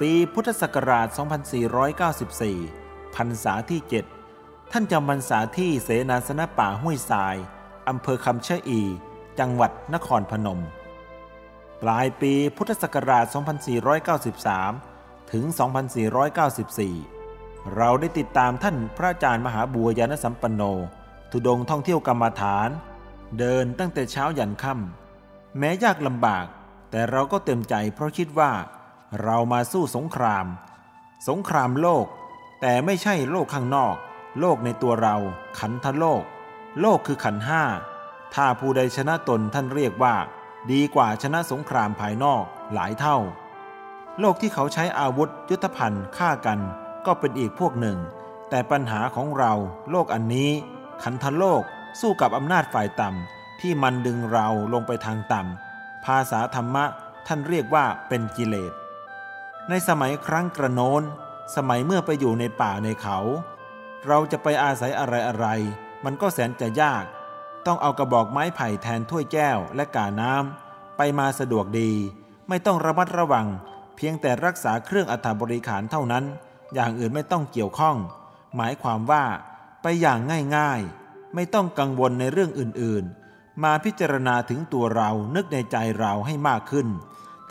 ปีพุทธศักราช 2494 พรรษาที่ 7 ท่านจำพรรษาที่เสนาสนะป่าห้วยทราย อำเภอคำชะอี จังหวัดนครพนม ปลายปีพุทธศักราช 2493 ถึง 2494 เราได้ติดตามท่านพระอาจารย์มหาบัวยานสัมปันโน ทุดงท่องเที่ยวกรรมฐาน เดินตั้งแต่เช้ายันค่ำแม้ยากลำบาก แต่เราก็เต็มใจเพราะคิดว่า เรามาสู้สงคราม สงครามโลก แต่ไม่ใช่โลกข้างนอก โลกในตัวเรา ขันธโลก โลกคือขันห้า ถ้าผู้ใดชนะตนท่านเรียกว่า ดีกว่าชนะสงครามภายนอกหลายเท่า โลกที่เขาใช้อาวุธยุทธภัณฑ์ฆ่ากัน ก็เป็นอีกพวกหนึ่ง แต่ปัญหาของเรา โลกอันนี้ ขันธโลกสู้กับอำนาจฝ่ายต่ำที่มันดึงเราลงไปทางต่ำภาษาธรรมะท่านเรียกว่าเป็นกิเลส ในสมัยครั้งกระโน้น สมัยเมื่อไปอยู่ในป่าในเขา เราจะไปอาศัยอะไรอะไร มันก็แสนจะยาก ต้องเอากระบอกไม้ไผ่แทนถ้วยแก้วและกาน้ำไปมาสะดวกดี ไม่ต้องระมัดระวัง เพียงแต่รักษาเครื่องอัฐบริขารเท่านั้น อย่างอื่นไม่ต้องเกี่ยวข้อง หมายความว่าไปอย่างง่ายๆ ไม่ต้องกังวลในเรื่องอื่นๆ มาพิจารณาถึงตัวเรานึกในใจเราให้มากขึ้น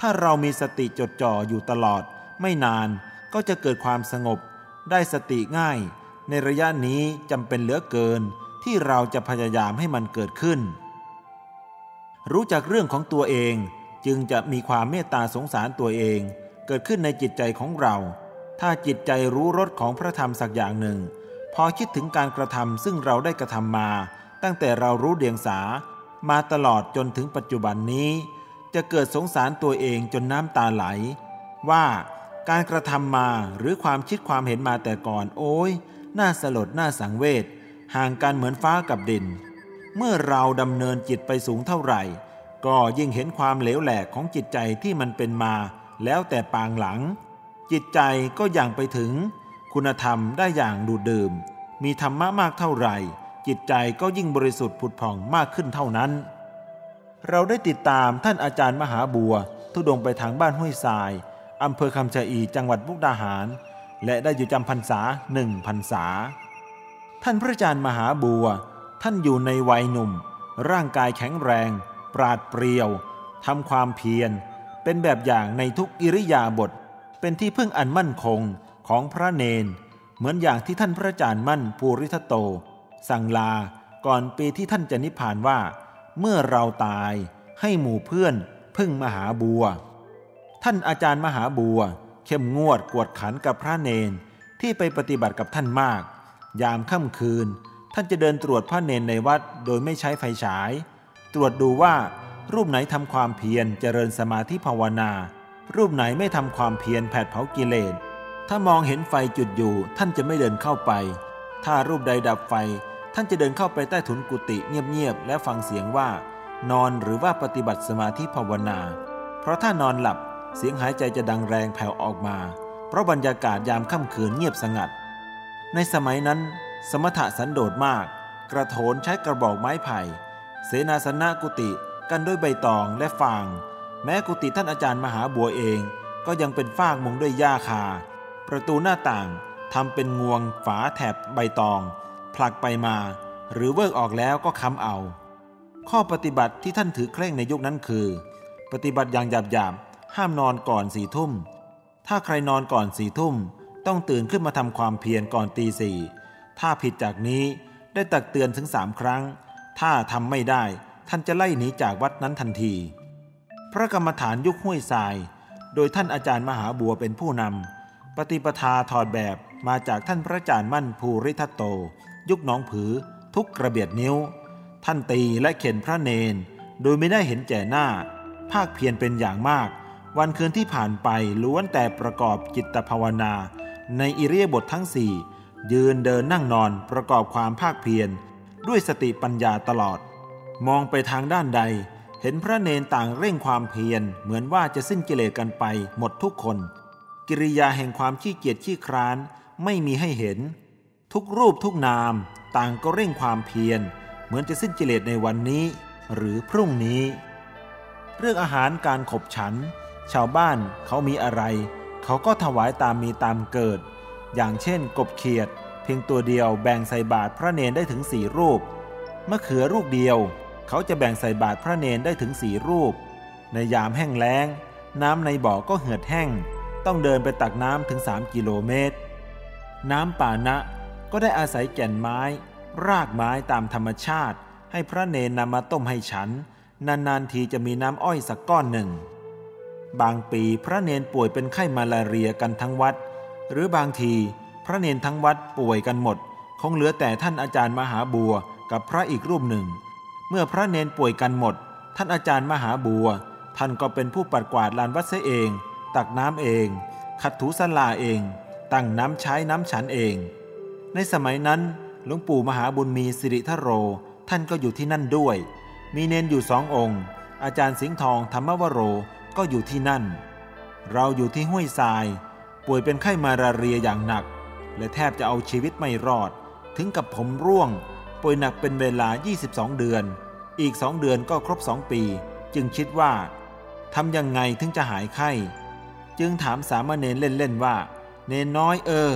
ถ้าเรามีสติจดจ่ออยู่ตลอด ไม่นานก็จะเกิดความสงบ ได้สติง่าย ในระยะนี้จำเป็นเหลือเกิน ที่เราจะพยายามให้มันเกิดขึ้น รู้จักเรื่องของตัวเองจึงจะมีความเมตตาสงสารตัวเอง เกิดขึ้นในจิตใจของเรา ถ้าจิตใจรู้รสของพระธรรมสักอย่างหนึ่ง พอคิดถึงการกระทำซึ่งเราได้กระทำมา ตั้งแต่เรารู้เดียงสา มาตลอดจนถึงปัจจุบันนี้ จะเกิดสงสารตัวเองจนน้ำตาไหล ว่าการกระทำมาหรือความคิดความเห็นมาแต่ก่อนโอ้ยน่าสลดน่าสังเวชห่างกันเหมือนฟ้ากับดิน เมื่อเราดำเนินจิตไปสูงเท่าไหร่ ก็ยิ่งเห็นความเหลวแหลกของจิตใจที่มันเป็นมา แล้วแต่ปางหลัง จิตใจก็ย่างไปถึง คุณธรรมได้อย่างดูดดื่ม มีธรรมะมากเท่าไหร่ จิตใจก็ยิ่งบริสุทธิ์ผุดผ่องมากขึ้นเท่านั้น เราได้ติดตามท่านอาจารย์มหาบัว ทุดงไปทางบ้านห้วยทรายอำเภอคำชะอีจังหวัดมุกดาหาร และได้อยู่จำพรรษาหนึ่งพรรษา ท่านพระอาจารย์มหาบัว ท่านอยู่ในวัยหนุ่ม ร่างกายแข็งแรง ปราดเปรียวทำความเพียร เป็นแบบอย่างในทุกอิริยาบถเป็นที่พึ่งอันมั่นคงของพระเนน เหมือนอย่างที่ท่านพระอาจารย์มั่นภูริทัตโต สั่งลาก่อนปีที่ท่านจะนิพพานว่า เมื่อเราตายให้หมู่เพื่อนพึ่งมหาบัว ท่านอาจารย์มหาบัว เข้มงวดกวดขันกับพระเนนที่ไปปฏิบัติกับท่านมาก ยามค่ำคืน ท่านจะเดินตรวจพระเนนในวัดโดยไม่ใช้ไฟฉาย ตรวจดูว่ารูปไหนทำความเพียรเจริญสมาธิภาวนา รูปไหนไม่ทำความเพียรแผดเผากิเลสถ้ามองเห็นไฟจุดอยู่ท่านจะไม่เดินเข้าไป ถ้ารูปใดดับไฟ ท่านจะเดินเข้าไปใต้ถุนกุฏิเงียบๆและฟังเสียงว่า นอนหรือว่าปฏิบัติสมาธิภาวนา เพราะถ้านอนหลับเสียงหายใจจะดังแรงแผ่วออกมา เพราะบรรยากาศยามค่ำคืนเงียบสงัด ในสมัยนั้น สมถะสันโดษมาก กระโถนใช้กระบอกไม้ไผ่ เสนาสนะกุฏิกันด้วยใบตองและฟาง แม้กุฏิท่านอาจารย์มหาบัวเอง ก็ยังเป็นฟากมุงด้วยหญ้าคา ประตูหน้าต่างทำเป็นงวงฝาแถบใบตอง ผลักไปมา หรือเวิกออกแล้วก็ค้ำเอา ข้อปฏิบัติที่ท่านถือเคร่งในยุคนั้นคือ ปฏิบัติอย่างหยาบหยาบห้ามนอนก่อนสี่ทุ่ม ถ้าใครนอนก่อนสี่ทุ่ม ต้องตื่นขึ้นมาทำความเพียรก่อนตีสี่ถ้าผิดจากนี้ได้ตักเตือนถึงสามครั้ง ถ้าทำไม่ได้ท่านจะไล่หนีจากวัดนั้นทันที พระกรรมฐานยุคห้วยทราย โดยท่านอาจารย์มหาบัวเป็นผู้นำปฏิปทาถอดแบบมาจากท่านพระอาจารย์มั่นภูริทัตโต ยุคน้องผือ ทุกกระเบียดนิ้ว ท่านตีและเข็นพระเนน โดยไม่ได้เห็นแก่หน้า ภาคเพียรเป็นอย่างมาก วันคืนที่ผ่านไปล้วนแต่ประกอบจิตภาวนา ในอิเริยบททั้งสี่ยืนเดินนั่งนอนประกอบความภาคเพียรด้วยสติปัญญาตลอด มองไปทางด้านใด เห็นพระเนนต่างเร่งความเพียรเหมือนว่าจะสิ้นกิเลสกันไปหมดทุกคน กิริยาแห่งความขี้เกียจขี้คร้านไม่มีให้เห็น ทุกรูปทุกนามต่างก็เร่งความเพียร เหมือนจะสิ้นกิเลสในวันนี้ หรือพรุ่งนี้ เรื่องอาหารการขบฉัน ชาวบ้านเขามีอะไร เขาก็ถวายตามมีตามเกิด อย่างเช่น กบเขียด เพียงตัวเดียวแบ่งใส่บาตรพระเนนได้ถึงสี่รูปมะเขือลูกเดียว เขาจะแบ่งใส่บาตรพระเนนได้ถึงสี่รูป ในยามแห้งแล้ง น้ำในบ่อก็เหือดแห้ง ต้องเดินไปตักน้ำถึงสามกิโลเมตร น้ำป่านะ ก็ได้อาศัยแก่นไม้ รากไม้ตามธรรมชาติ ให้พระเนนนำมาต้มให้ฉัน นานๆทีจะมีน้ำอ้อยสักก้อนหนึ่ง บางปีพระเนนป่วยเป็นไข้มาลาเรียกันทั้งวัด หรือบางทีพระเนนทั้งวัดป่วยกันหมด คงเหลือแต่ท่านอาจารย์มหาบัวกับพระอีกรูปหนึ่ง เมื่อพระเนนป่วยกันหมด ท่านอาจารย์มหาบัว ท่านก็เป็นผู้ปัดกวาดลานวัดเสเอง ตักน้ำเอง ขัดถูสลาเอง ตั้งน้ำใช้น้ำฉันเอง ในสมัยนั้นหลวงปู่มหาบุญมีสิริทโร ท่านก็อยู่ที่นั่นด้วย มีเนนอยู่สององค์ อาจารย์สิงห์ทองธรรมวโรก็อยู่ที่นั่น เราอยู่ที่ห้วยทราย ป่วยเป็นไข้มาราเรียอย่างหนัก และแทบจะเอาชีวิตไม่รอด ถึงกับผมร่วง ป่วยหนักเป็นเวลา 22 เดือน อีกสองเดือนก็ครบสองปี จึงคิดว่าทำยังไงถึงจะหายไข้ จึงถามสามเณรเล่นๆว่า เนนน้อยเออ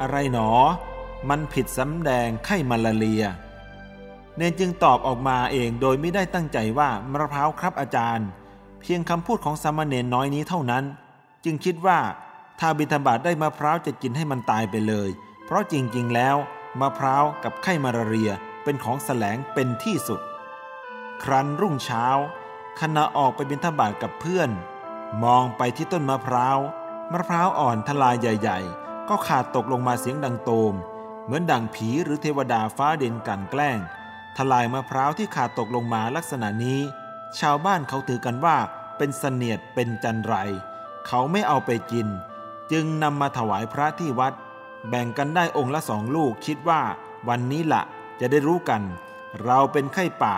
อะไรหนอ มันผิดสำแดงไข้มาลาเรีย เนนจึงตอบออกมาเองโดยไม่ได้ตั้งใจว่ามะพร้าวครับอาจารย์ เพียงคำพูดของสามเณรน้อยนี้เท่านั้น จึงคิดว่าถ้าบิณฑบาตได้มะพร้าวจะกินให้มันตายไปเลย เพราะจริงๆแล้วมะพร้าวกับไข้มาลาเรียเป็นของแสลงเป็นที่สุด ครั้นรุ่งเช้าขณะออกไปบิณฑบาตกับเพื่อน มองไปที่ต้นมะพร้าวมะพร้าวอ่อนทลายใหญ่ ๆ ก็ขาดตกลงมาเสียงดังโตม เหมือนดังผีหรือเทวดาฟ้าเด่นกันแกล้ง ทลายมะพร้าวที่ขาดตกลงมาลักษณะนี้ ชาวบ้านเขาถือกันว่าเป็นเสนียดเป็นจันไร เขาไม่เอาไปกิน จึงนำมาถวายพระที่วัด แบ่งกันได้องค์ละสองลูกคิดว่าวันนี้ละจะได้รู้กัน เราเป็นไข้ป่า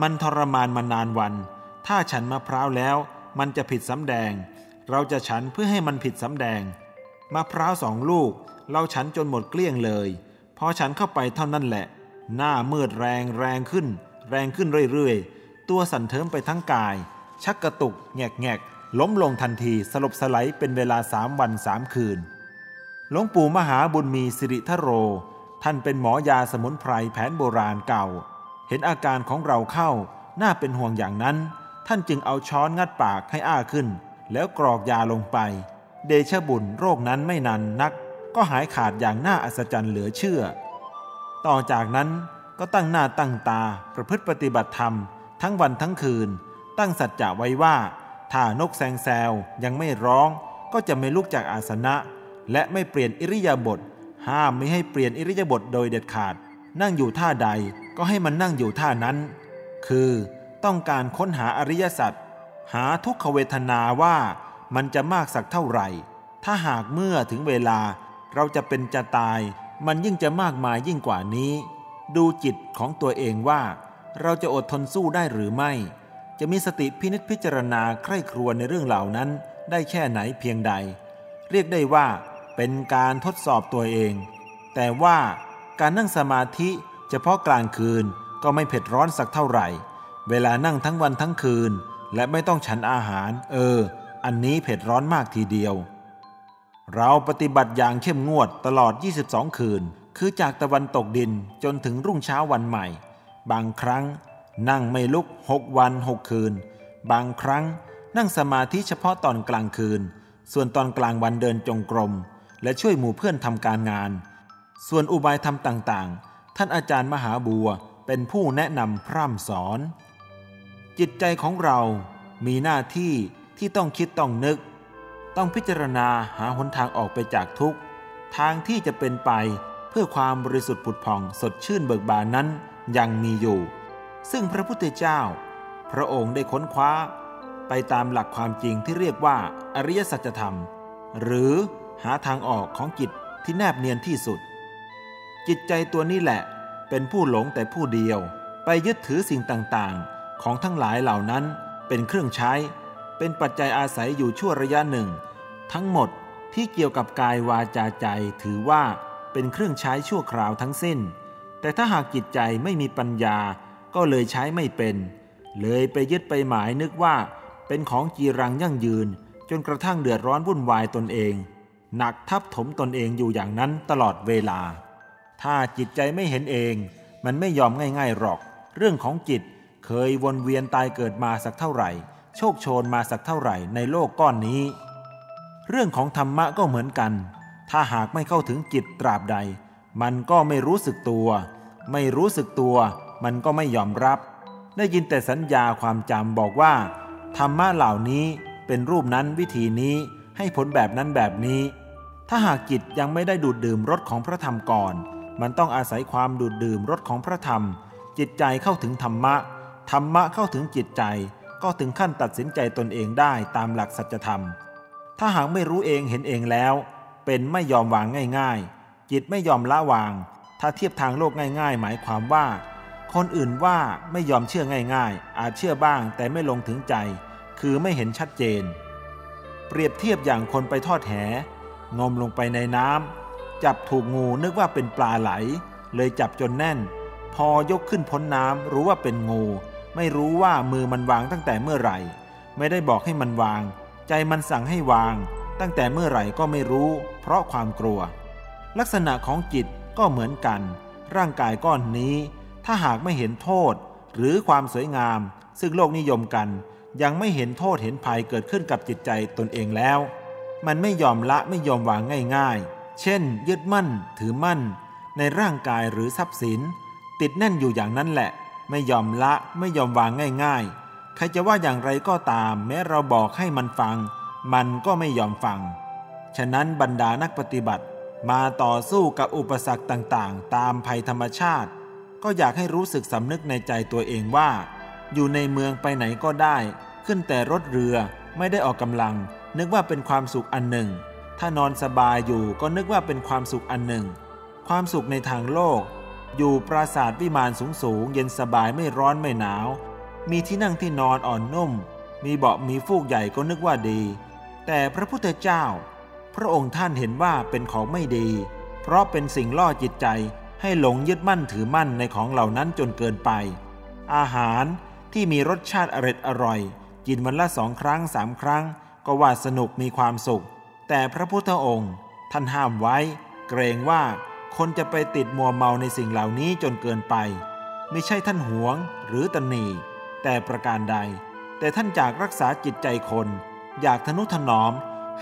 มันทรมานมานานวัน ถ้าฉันมะพร้าวแล้ว มันจะผิดสำแดง เราจะฉันเพื่อให้มันผิดสำแดงมะพร้าวสองลูก เราฉันจนหมดเกลี้ยงเลย พอฉันเข้าไปเท่านั้นแหละ หน้ามืดแรงแรงขึ้น แรงขึ้นเรื่อยๆ ตัวสั่นเทิมไปทั้งกาย ชักกระตุก แงกแงกล้มลงทันทีสลบสไลด์เป็นเวลาสามวันสามคืน หลวงปู่มหาบุญมีสิริทโร ท่านเป็นหมอยาสมุนไพรแผนโบราณเก่า เห็นอาการของเราเข้า น่าเป็นห่วงอย่างนั้น ท่านจึงเอาช้อนงัดปากให้อ้าขึ้น แล้วกรอกยาลงไป เดชบุญโรคนั้นไม่นานนัก ก็หายขาดอย่างน่าอัศจรรย์เหลือเชื่อ ต่อจากนั้นก็ตั้งหน้าตั้งตาประพฤติปฏิบัติธรรม ทั้งวันทั้งคืน ตั้งสัจจะไว้ว่า ถ้านกแซงแซวยังไม่ร้องก็จะไม่ลุกจากอาสนะ และไม่เปลี่ยนอิริยาบถห้ามไม่ให้เปลี่ยนอิริยาบถโดยเด็ดขาด นั่งอยู่ท่าใดก็ให้มันนั่งอยู่ท่านั้น คือต้องการค้นหาอริยสัจหาทุกขเวทนาว่ามันจะมากสักเท่าไหร่ ถ้าหากเมื่อถึงเวลา เราจะเป็นจะตายมันยิ่งจะมากมายยิ่งกว่านี้ ดูจิตของตัวเองว่า เราจะอดทนสู้ได้หรือไม่ จะมีสติพินิจพิจารณาใคร่ครวญในเรื่องเหล่านั้นได้แค่ไหนเพียงใด เรียกได้ว่า เป็นการทดสอบตัวเอง แต่ว่าการนั่งสมาธิเฉพาะกลางคืนก็ไม่เผ็ดร้อนสักเท่าไหร่ เวลานั่งทั้งวันทั้งคืน และไม่ต้องฉันอาหาร เออ อันนี้เผ็ดร้อนมากทีเดียว เราปฏิบัติอย่างเข้มงวดตลอด 22 คืน คือจากตะวันตกดินจนถึงรุ่งเช้าวันใหม่ บางครั้ง นั่งไม่ลุกหกวันหกคืน บางครั้ง นั่งสมาธิเฉพาะตอนกลางคืน ส่วนตอนกลางวันเดินจงกรม และช่วยหมู่เพื่อนทำการงาน ส่วนอุบายทำต่างๆ ท่านอาจารย์มหาบัวเป็นผู้แนะนำพร่ำสอน จิตใจของเรามีหน้าที่ที่ต้องคิดต้องนึก ต้องพิจารณาหาหนทางออกไปจากทุกข์ทางที่จะเป็นไปเพื่อความบริสุทธิ์ผุดผ่องสดชื่นเบิกบานนั้นยังมีอยู่ ซึ่งพระพุทธเจ้า พระองค์ได้ค้นคว้า ไปตามหลักความจริงที่เรียกว่าอริยสัจธรรม หรือหาทางออกของจิตที่แนบเนียนที่สุด จิตใจตัวนี้แหละเป็นผู้หลงแต่ผู้เดียว ไปยึดถือสิ่งต่างๆ ของทั้งหลายเหล่านั้นเป็นเครื่องใช้ เป็นปัจจัยอาศัยอยู่ชั่วระยะหนึ่ง ทั้งหมดที่เกี่ยวกับกายวาจาใจถือว่าเป็นเครื่องใช้ชั่วคราวทั้งสิ้น แต่ถ้าหากจิตใจไม่มีปัญญาก็เลยใช้ไม่เป็น เลยไปยึดไปหมายนึกว่า เป็นของจีรังยั่งยืน จนกระทั่งเดือดร้อนวุ่นวายตนเอง หนักทับถมตนเองอยู่อย่างนั้นตลอดเวลา ถ้าจิตใจไม่เห็นเอง มันไม่ยอมง่ายๆหรอก เรื่องของจิตเคยวนเวียนตายเกิดมาสักเท่าไหร่ โชคโชนมาสักเท่าไหร่ในโลกก้อนนี้ เรื่องของธรรมะก็เหมือนกัน ถ้าหากไม่เข้าถึงจิตตราบใด มันก็ไม่รู้สึกตัว ไม่รู้สึกตัว มันก็ไม่ยอมรับ ได้ยินแต่สัญญาความจำบอกว่า ธรรมะเหล่านี้เป็นรูปนั้นวิธีนี้ให้ผลแบบนั้นแบบนี้ ถ้าหากจิตยังไม่ได้ดูดดื่มรสของพระธรรมก่อน มันต้องอาศัยความดูดดื่มรสของพระธรรม จิตใจเข้าถึงธรรมะ ธรรมะเข้าถึงจิตใจ ก็ถึงขั้นตัดสินใจตนเองได้ตามหลักสัจธรรม ถ้าหากไม่รู้เองเห็นเองแล้ว เป็นไม่ยอมวางง่าย ๆ จิตไม่ยอมละวาง ถ้าเทียบทางโลกง่าย ๆ หมายความว่า คนอื่นว่าไม่ยอมเชื่อง่าย ๆ อาจเชื่อบ้างแต่ไม่ลงถึงใจ คือไม่เห็นชัดเจน เปรียบเทียบอย่างคนไปทอดแหงมลงไปในน้ำจับถูกงูนึกว่าเป็นปลาไหล เลยจับจนแน่น พอยกขึ้นพ้นน้ำรู้ว่าเป็นงู ไม่รู้ว่ามือมันวางตั้งแต่เมื่อไหร่ ไม่ได้บอกให้มันวาง ใจมันสั่งให้วาง ตั้งแต่เมื่อไหร่ก็ไม่รู้ เพราะความกลัว ลักษณะของจิตก็เหมือนกัน ร่างกายก้อนนี้ ถ้าหากไม่เห็นโทษ หรือความสวยงาม ซึ่งโลกนิยมกัน ยังไม่เห็นโทษเห็นภัยเกิดขึ้นกับจิตใจตนเองแล้ว มันไม่ยอมละไม่ยอมวางง่าย ๆ เช่น ยึดมั่น ถือมั่น ในร่างกายหรือทรัพย์สิน ติดแน่นอยู่อย่างนั้นแหละ ไม่ยอมละไม่ยอมวางง่าย ๆ ใครจะว่าอย่างไรก็ตาม แม้เราบอกให้มันฟัง มันก็ไม่ยอมฟัง ฉะนั้นบรรดานักปฏิบัติ มาต่อสู้กับอุปสรรคต่างๆ ตามภัยธรรมชาติ ก็อยากให้รู้สึกสำนึกในใจตัวเองว่า อยู่ในเมืองไปไหนก็ได้ ขึ้นแต่รถเรือไม่ได้ออกกำลัง นึกว่าเป็นความสุขอันหนึ่ง ถ้านอนสบายอยู่ก็นึกว่าเป็นความสุขอันหนึ่ง ความสุขในทางโลก อยู่ปราสาทวิมานสูงสูงเย็นสบายไม่ร้อนไม่หนาว มีที่นั่งที่นอนอ่อนนุ่ม มีเบาะมีฟูกใหญ่ก็นึกว่าดี แต่พระพุทธเจ้า พระองค์ท่านเห็นว่าเป็นของไม่ดี เพราะเป็นสิ่งล่อจิตใจให้หลงยึดมั่นถือมั่นในของเหล่านั้นจนเกินไป อาหารที่มีรสชาติอร็ดอร่อย กินวันละสองครั้งสามครั้ง ก็ว่าสนุกมีความสุข แต่พระพุทธองค์ ท่านห้ามไว้ เกรงว่าคนจะไปติดมัวเมาในสิ่งเหล่านี้จนเกินไป ไม่ใช่ท่านหวงหรือตนหนี แต่ประการใด แต่ท่านจากรักษาจิตใจคน อยากทนุถนอม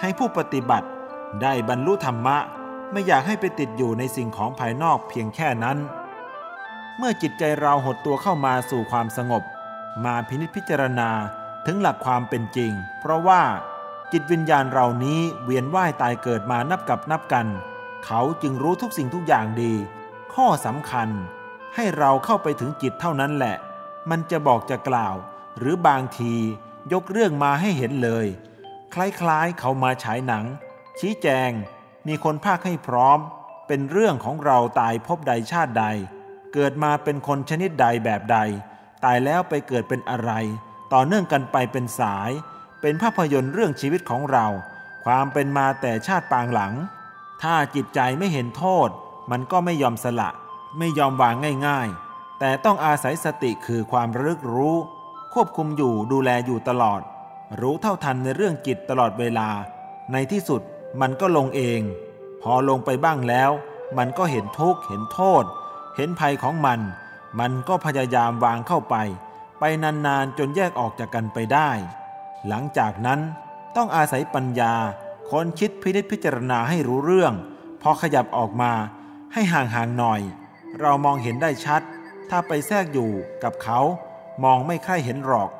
ให้ผู้ปฏิบัติ ได้บรรลุธรรมะ ไม่อยากให้ไปติดอยู่ในสิ่งของภายนอกเพียงแค่นั้น เมื่อจิตใจเราหดตัวเข้ามาสู่ความสงบ มาพินิจพิจารณาถึงหลักความเป็นจริง เพราะว่าจิตวิญญาณเรานี้เวียนว่ายตายเกิดมานับกับนับกัน เขาจึงรู้ทุกสิ่งทุกอย่างดี ข้อสำคัญให้เราเข้าไปถึงจิตเท่านั้นแหละ มันจะบอกจะกล่าว หรือบางทียกเรื่องมาให้เห็นเลย คล้ายๆเขามาฉายหนัง ชี้แจง มีคนภาคให้พร้อม เป็นเรื่องของเราตายพบใดชาติใด เกิดมาเป็นคนชนิดใดแบบใด ตายแล้วไปเกิดเป็นอะไร ต่อเนื่องกันไปเป็นสาย เป็นภาพยนตร์เรื่องชีวิตของเรา ความเป็นมาแต่ชาติปางหลัง ถ้าจิตใจไม่เห็นโทษ มันก็ไม่ยอมสละ ไม่ยอมวางง่าย ๆ แต่ต้องอาศัยสติคือความระลึกรู้ ควบคุมอยู่ดูแลอยู่ตลอด รู้เท่าทันในเรื่องจิตตลอดเวลา ในที่สุดมันก็ลงเอง พอลงไปบ้างแล้ว มันก็เห็นทุกข์เห็นโทษ เห็นภัยของมัน มันก็พยายามวางเข้าไป ไปนานๆจนแยกออกจากกันไปได้ หลังจากนั้นต้องอาศัยปัญญาค้นคิดพินิจพิจารณาให้รู้เรื่อง พอขยับออกมาให้ห่างๆหน่อย เรามองเห็นได้ชัด ถ้าไปแทรกอยู่กับเขา มองไม่ค่อยเห็นหรอก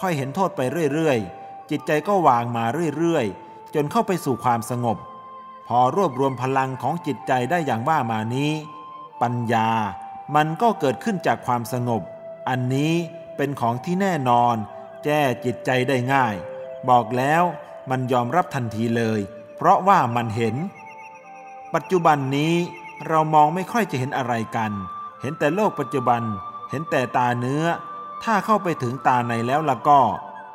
ค่อยเห็นโทษไปเรื่อยๆ จิตใจก็วางมาเรื่อยๆ จนเข้าไปสู่ความสงบ พอรวบรวมพลังของจิตใจได้อย่างว่ามานี้ ปัญญามันก็เกิดขึ้นจากความสงบ อันนี้เป็นของที่แน่นอน แก้จิตใจได้ง่าย บอกแล้วมันยอมรับทันทีเลย เพราะว่ามันเห็น ปัจจุบันนี้เรามองไม่ค่อยจะเห็นอะไรกัน เห็นแต่โลกปัจจุบัน เห็นแต่ตาเนื้อ ถ้าเข้าไปถึงตาในแล้วล่ะก็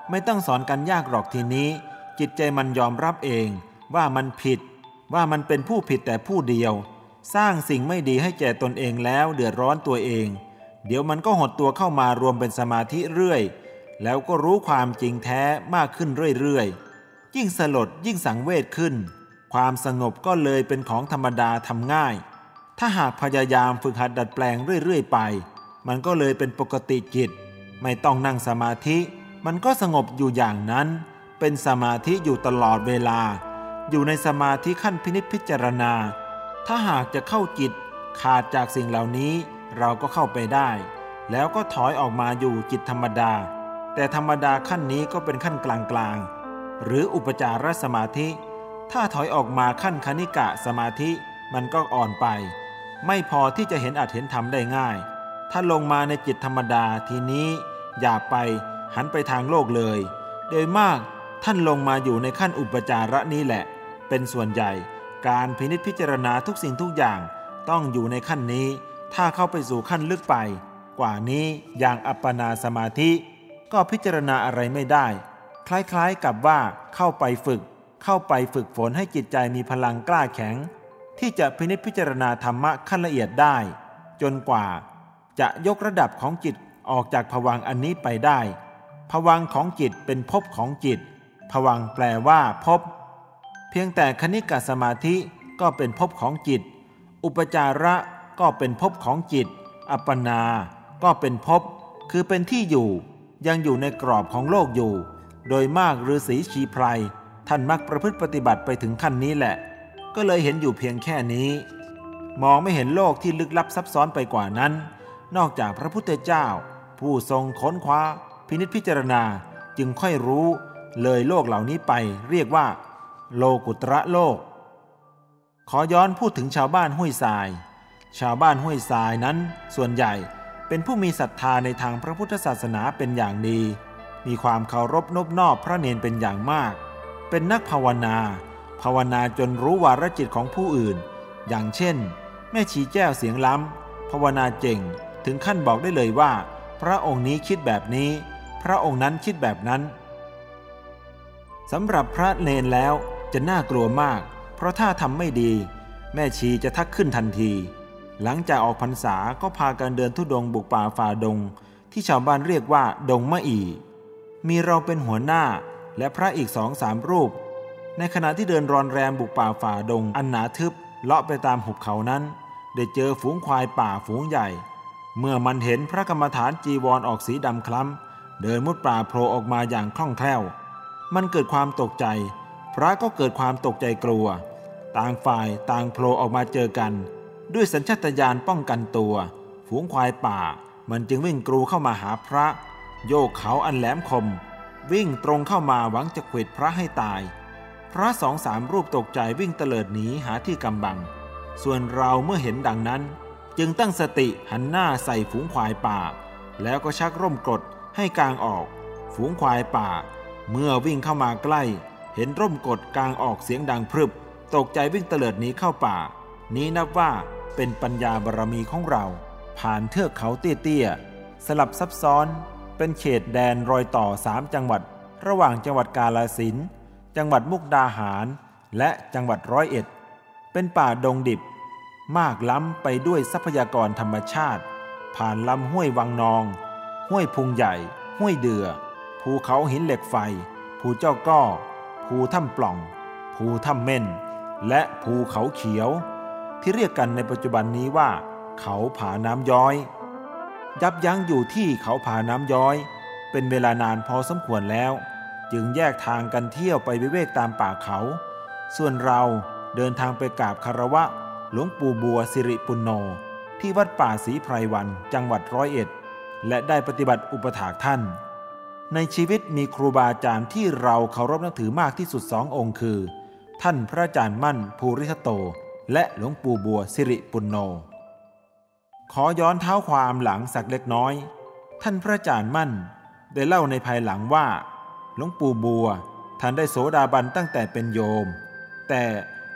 ไม่ต้องสอนกันยากหรอกทีนี้ จิตใจมันยอมรับเอง ว่ามันผิด ว่ามันเป็นผู้ผิดแต่ผู้เดียว สร้างสิ่งไม่ดีให้แก่ตนเองแล้วเดือดร้อนตัวเอง เดี๋ยวมันก็หดตัวเข้ามารวมเป็นสมาธิเรื่อย แล้วก็รู้ความจริงแท้มากขึ้นเรื่อยๆยิ่งสลดยิ่งสังเวชขึ้น ความสงบก็เลยเป็นของธรรมดาทำง่าย ถ้าหากพยายามฝึกหัดดัดแปลงเรื่อยๆไป มันก็เลยเป็นปกติจิต ไม่ต้องนั่งสมาธิ มันก็สงบอยู่อย่างนั้น เป็นสมาธิอยู่ตลอดเวลา อยู่ในสมาธิขั้นพินิจพิจารณา ถ้าหากจะเข้าจิตขาดจากสิ่งเหล่านี้เราก็เข้าไปได้ แล้วก็ถอยออกมาอยู่จิตธรรมดา แต่ธรรมดาขั้นนี้ก็เป็นขั้นกลางๆ หรืออุปจารสมาธิ ถ้าถอยออกมาขั้นคณิกะสมาธิมันก็อ่อนไป ไม่พอที่จะเห็นอาจเห็นธรรมได้ง่าย ถ้าลงมาในจิตธรรมดาทีนี้อย่าไปหันไปทางโลกเลย โดยมากท่านลงมาอยู่ในขั้นอุปจาระนี้แหละ เป็นส่วนใหญ่การพินิจพิจารณาทุกสิ่งทุกอย่างต้องอยู่ในขั้นนี้ ถ้าเข้าไปสู่ขั้นลึกไป กว่านี้อย่างอัปปนาสมาธิ ก็พิจารณาอะไรไม่ได้ คล้ายๆกับว่าเข้าไปฝึก เข้าไปฝึกฝนให้จิตใจมีพลังกล้าแข็ง ที่จะพินิจพิจารณาธรรมะขั้นละเอียดได้ จนกว่า จะยกระดับของจิตออกจากผวังอันนี้ไปได้ผวังของจิตเป็นภพของจิตผวังแปลว่าภพเพียงแต่คณิกสมาธิก็เป็นภพของจิต อุปจาระก็เป็นภพของจิต อัปปนา ก็เป็นภพคือเป็นที่อยู่ ยังอยู่ในกรอบของโลกอยู่ โดยมากฤาษีชีไพรท่านมักประพฤติปฏิบัติไปถึงขั้นนี้แหละ ก็เลยเห็นอยู่เพียงแค่นี้ มองไม่เห็นโลกที่ลึกลับซับซ้อนไปกว่านั้น นอกจากพระพุทธเจ้า ผู้ทรงค้นคว้า พินิจพิจารณาจึงค่อยรู้ เลยโลกเหล่านี้ไปเรียกว่า โลกุตระโลก ขอย้อนพูดถึงชาวบ้านห้วยทราย ชาวบ้านห้วยทรายนั้นส่วนใหญ่เป็นผู้มีศรัทธาในทางพระพุทธศาสนาเป็นอย่างดี มีความเคารพนบนอบพระเนนเป็นอย่างมาก เป็นนักภาวนา ภาวนาจนรู้วาระจิตของผู้อื่น อย่างเช่น แม่ชีแจ้วเสียงล้ำภาวนาเจ๋งถึงขั้นบอกได้เลยว่า พระองค์นี้คิดแบบนี้ พระองค์นั้นคิดแบบนั้นสำหรับพระเนนแล้วจะน่ากลัวมาก เพราะถ้าทำไม่ดี แม่ชีจะทักขึ้นทันที หลังจากออกพรรษาก็พากันเดินทุดงบุกป่าฝ่าดง ที่ชาวบ้านเรียกว่า ดงมะอี มีเราเป็นหัวหน้าและพระอีกสองสามรูป ในขณะที่เดินรอนแรมบุกป่าฝ่าดง อันหนาทึบเลาะไปตามหุบเขานั้น ได้เจอฝูงควายป่าฝูงใหญ่ เมื่อมันเห็นพระกรรมฐานจีวรอออกสีดำคล้ำ เดินมุดป่าโผล่ออกมาอย่างคล่องแคล่ว มันเกิดความตกใจ พระก็เกิดความตกใจกลัว ต่างฝ่ายต่างโผล่ออกมาเจอกัน ด้วยสัญชาตญาณป้องกันตัว ฝูงควายป่า มันจึงวิ่งกรูเข้ามาหาพระ โยกเขาอันแหลมคม วิ่งตรงเข้ามาหวังจะขวิดพระให้ตาย พระสองสามรูปตกใจวิ่งเตลิดหนีหาที่กำบัง ส่วนเราเมื่อเห็นดังนั้น จึงตั้งสติหันหน้าใส่ฝูงควายป่า แล้วก็ชักร่มกรดให้กลางออก ฝูงควายป่า เมื่อวิ่งเข้ามาใกล้ เห็นร่มกดกลางออกเสียงดังพรึบ ตกใจวิ่งเตลิดหนีเข้าป่า นี้นับว่าเป็นปัญญาบารรมีของเรา ผ่านเทือกเขาเตี้ยๆสลับซับซ้อนเป็นเขตแดนรอยต่อสามจังหวัด ระหว่างจังหวัดกาลสิน จังหวัดมุกดาหาร และจังหวัดร้อยเอ็ด เป็นป่าดงดิบ มากล้ำไปด้วยทรัพยากรธรรมชาติ ผ่านลำห้วยวังนอง ห้วยพุงใหญ่ ห้วยเดือ ภูเขาหินเหล็กไฟ ภูเจ้าก้อ ภูถ้ำปล่อง ภูถ้ำเม่น และภูเขาเขียว ที่เรียกกันในปัจจุบันนี้ว่า เขาผาน้ำย้อยยับยั้งอยู่ที่เขาผาน้ำย้อย เป็นเวลานานพอสมควรแล้ว จึงแยกทางกันเที่ยวไปวิเวกตามป่าเขา ส่วนเราเดินทางไปกราบคารวะ หลวงปู่บัวสิริปุณโญที่วัดป่าศรีไพรวันจังหวัดร้อยเอ็ด และได้ปฏิบัติอุปถากท่าน ในชีวิตมีครูบาอาจารย์ที่เราเคารพนับถือมากที่สุดสององค์คือ ท่านพระอาจารย์มั่นภูริทโต และหลวงปู่บัวสิริปุณโญขอย้อนเท้าความหลังสักเล็กน้อย ท่านพระอาจารย์มั่น ได้เล่าในภายหลังว่า หลวงปู่บัวท่านได้โสดาบันตั้งแต่เป็นโยม แต่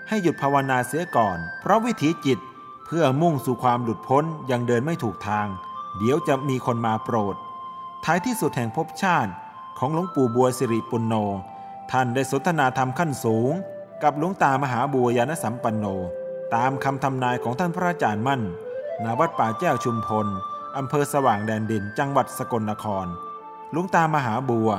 ให้หยุดภาวนาเสียก่อน เพราะวิถีจิตเพื่อมุ่งสู่ความหลุดพ้นยังเดินไม่ถูกทาง เดี๋ยวจะมีคนมาโปรด ท้ายที่สุดแห่งภพชาติของหลวงปู่บัวสิริปุณโญท่านได้สนทนาธรรมขั้นสูง กับหลวงตามหาบัวยานสัมปันโน ตามคำทำนายของท่านพระอาจารย์มั่นณวัดป่าแจ้วชุมพลอำเภอสว่างแดนดินจังหวัดสกลนครหลวงตามหาบัว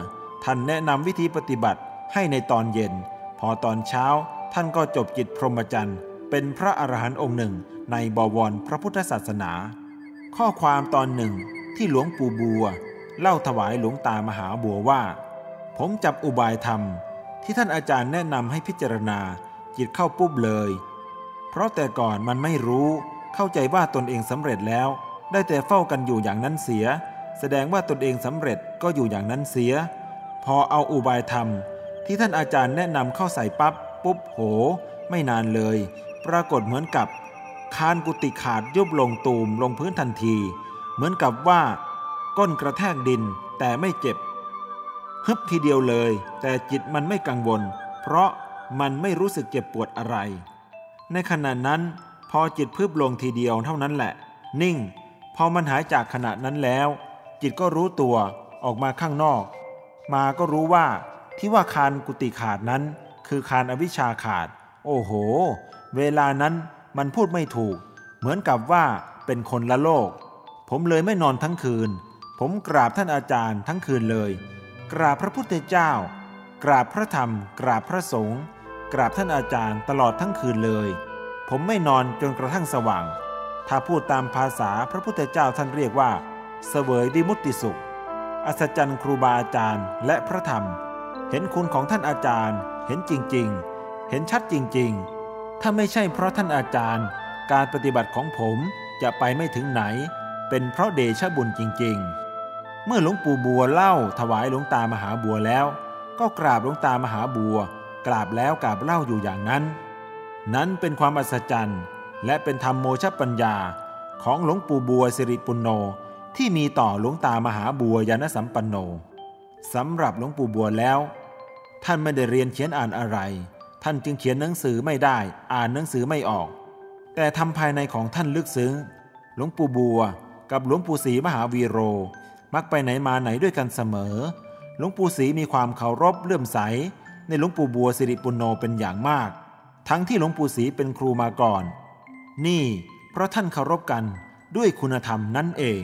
ท่านแนะนำวิธีปฏิบัติให้ในตอนเย็น พอตอนเช้าท่านก็จบกิจพรหมจรรย์ เป็นพระอรหันต์องค์หนึ่งในบวรพระพุทธศาสนา ข้อความตอนหนึ่งที่หลวงปู่บัว เล่าถวายหลวงตามหาบัวว่า ผมจับอุบายธรรม ที่ท่านอาจารย์แนะนำให้พิจารณาจิตเข้าปุ๊บเลย เพราะแต่ก่อนมันไม่รู้เข้าใจว่าตนเองสำเร็จแล้ว ได้แต่เฝ้ากันอยู่อย่างนั้นเสีย แสดงว่าตนเองสำเร็จก็อยู่อย่างนั้นเสีย พอเอาอุบายธรรม ที่ท่านอาจารย์แนะนำเข้าใส่ปับ๊บปุ๊บโห ไม่นานเลย ปรากฏเหมือนกับ คานกุฏิขาดยุบลงตูมลงพื้นทันที เหมือนกับว่า ก้นกระแทกดินแต่ไม่เจ็บฮึบทีเดียวเลย แต่จิตมันไม่กังวล เพราะมันไม่รู้สึกเจ็บปวดอะไร ในขณะนั้น พอจิตพึบลงทีเดียวเท่านั้นแหละ นิ่ง พอมันหายจากขณะนั้นแล้ว จิตก็รู้ตัวออกมาข้างนอก มาก็รู้ว่าที่ว่าคานกุฏิขาดนั้น คือคานอวิชชาขาด โอ้โห เวลานั้นมันพูดไม่ถูก เหมือนกับว่าเป็นคนละโลก ผมเลยไม่นอนทั้งคืน ผมกราบท่านอาจารย์ทั้งคืนเลย กราบพระพุทธเจ้า กราบพระธรรม กราบพระสงฆ์กราบท่านอาจารย์ตลอดทั้งคืนเลย ผมไม่นอนจนกระทั่งสว่าง ถ้าพูดตามภาษาพระพุทธเจ้าท่านเรียกว่า เสวยดิมุตติสุข อัศจรรย์ครูบาอาจารย์ และพระธรรม เห็นคุณของท่านอาจารย์ เห็นจริง ๆ เห็นชัดจริง ๆ ถ้าไม่ใช่เพราะท่านอาจารย์ การปฏิบัติของผมจะไปไม่ถึงไหน เป็นเพราะเดชบุญจริง ๆ เมื่อหลวงปู่บัวเล่าถวายหลวงตามหาบัวแล้ว ก็กราบหลวงตามหาบัว กราบแล้วกราบเล่าอยู่อย่างนั้น นั้นเป็นความอัศจรรย์ และเป็นธรรมโมชปัญญาของหลวงปู่บัวสิริปุณโญ ที่มีต่อหลวงตามหาบัวยานสัมปันโนสำหรับหลวงปู่บัวแล้ว ท่านไม่ได้เรียนเขียนอ่านอะไร ท่านจึงเขียนหนังสือไม่ได้ อ่านหนังสือไม่ออก แต่ทำภายในของท่านลึกซึ้ง หลวงปู่บัว กับหลวงปู่ศรีมหาวีโร มักไปไหนมาไหนด้วยกันเสมอ หลวงปู่ศรีมีความเคารพเลื่อมใส ในหลวงปู่บัวสิริปุณโญเป็นอย่างมาก ทั้งที่หลวงปู่ศรีเป็นครูมาก่อน นี่เพราะท่านเคารพกันด้วยคุณธรรมนั่นเอง